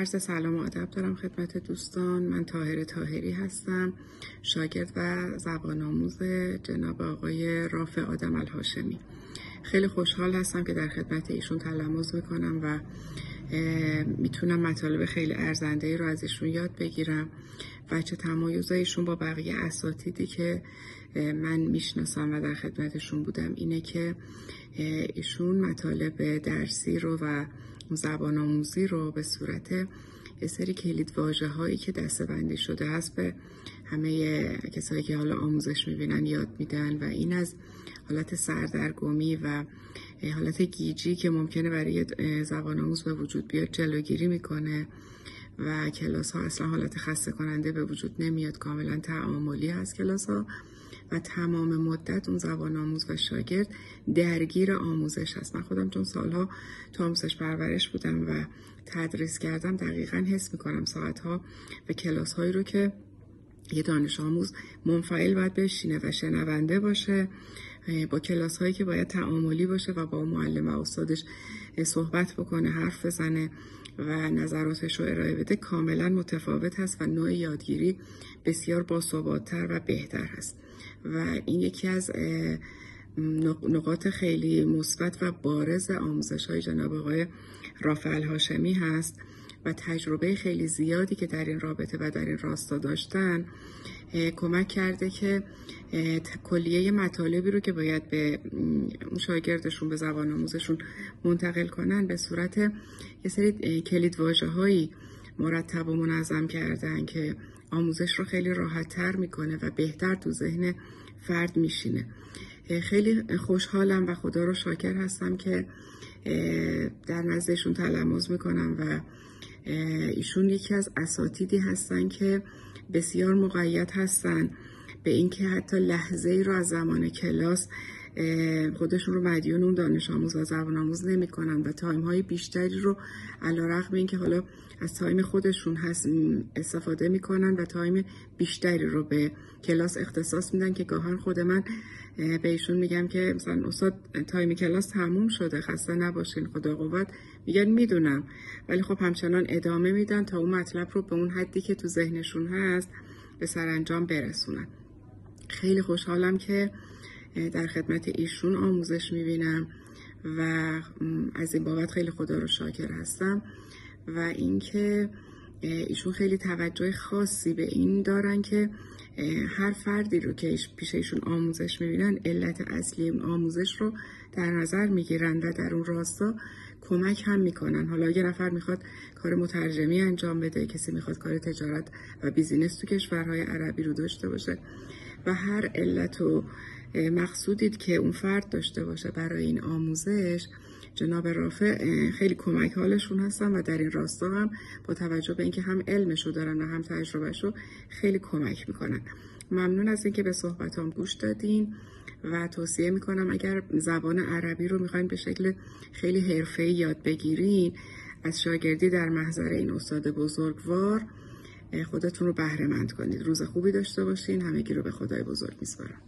عرض سلام و ادب دارم خدمت دوستان. من تاهر تاهری هستم شاگرد و زبان آموز جناب آقای رافع آدم الهاشمی. خیلی خوشحال هستم که در خدمت ایشون تلموز می‌کنم و می‌تونم مطالب خیلی ارزنده ای رو از ایشون یاد بگیرم. و چه تمایز ایشون با بقیه اساتیدی که من می‌شناسم و در خدمتشون بودم اینه که ایشون مطالب درسی رو و زبان آموزی رو به صورت یه سری کلید واجه هایی که دسته بندی شده هست به همه کسایی که حالا آموزش می‌بینن یاد میدن و این از حالت سردرگمی و حالت گیجی که ممکنه برای زبان آموز به وجود بیاد جلوگیری می‌کنه. و کلاس ها اصلا حالت خسته کننده به وجود نمیاد. کاملا تعاملی هست کلاس ها و تمام مدت اون زبان آموز و شاگرد درگیر آموزش هست. من خودم چون سالها تو آموزش پرورش بودم و تدریس کردم دقیقا حس می‌کنم ساعتها و کلاس هایی رو که یه دانش آموز منفعل باید بشینه و شنونده باشه با کلاس هایی که باید تعاملی باشه و با معلم و استادش صحبت بکنه حرف بزنه. و نظراتش رو ارائه بده کاملا متفاوت هست و نوع یادگیری بسیار باثباتتر و بهتر هست. و این یکی از نقاط خیلی مثبت و بارز آموزش های جناب آقای رافع الهاشمی هست و تجربه خیلی زیادی که در این رابطه و در این راستا داشتن کمک کرده که کلیه مطالبی رو که باید به شاگردشون به زبان آموزشون منتقل کنن به صورت یه سری کلید واژه هایی مرتب و منظم کردن که آموزش رو خیلی راحت تر می‌کنه و بهتر تو ذهن فرد میشینه. خیلی خوشحالم و خدا رو شاکر هستم که در نزدشون تلموز می‌کنم و ایشون یکی از اساتیدی هستن که بسیار مقید هستن. به اینکه حتی لحظه ای رو از زمان کلاس خودشون رو مدیون اون دانش آموز و زبان آموز نمی کنن و تایم های بیشتری رو علی‌رغم این که حالا از time خودشون هست استفاده می‌کنن و time بیشتری رو به کلاس اختصاص میدن که گاهاً خود من به ایشون میگم که مثلا استاد time کلاس تموم شده خسته نباشین خدا قوت. میگن می‌دونم. ولی خب همچنان ادامه میدن تا اون مطلب رو به اون حدی که تو ذهنشون هست به سرانجام برسونن. خیلی خوشحالم که در خدمت ایشون آموزش می‌بینم و از این بابت خیلی خدا رو شاکر هستم و اینکه ایشون خیلی توجه خاصی به این دارن که هر فردی رو که پیش ایشون آموزش می‌بینن علت اصلی آموزش رو در نظر می‌گیرن و در اون راستا کمک هم می‌کنن. حالا یه نفر می‌خواد کار مترجمی انجام بده کسی می‌خواد کار تجارت و بیزینس تو کشورهای عربی رو داشته باشه و هر علت و مقصودید که اون فرد داشته باشه برای این آموزش جناب رافع خیلی کمک حالشون هستن و در این راستا هم با توجه به اینکه هم علمشو دارن و هم تجربهشو خیلی کمک می‌کنن. ممنون از اینکه به صحبتام گوش دادین و توصیه می‌کنم اگر زبان عربی رو می‌خواین به شکل خیلی حرفه‌ای یاد بگیرین از شاگردی در محضر این استاد بزرگوار خودتون رو بهره مند کنید. روز خوبی داشته باشین. همگی رو به خدای بزرگ میسپارم.